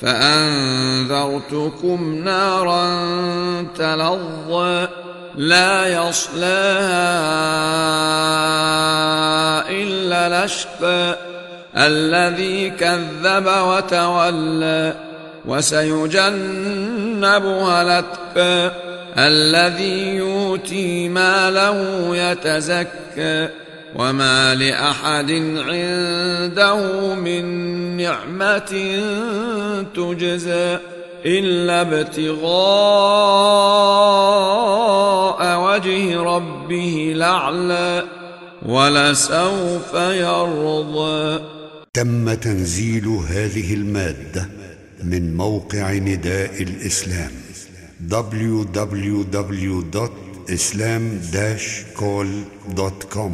فأنذرتكم نارا تلظى لا يصلاها إلا الأشقى الذي كذب وتولى وسيجنبها الأتقى الذي يؤتي ماله يتزكى وما لاحد عنده من نعمه تجزى الا ابتغاء وجه ربه الاعلى ولسوف يرضى. تم تنزيل هذه المادة من موقع نداء الإسلام www.islam-call.com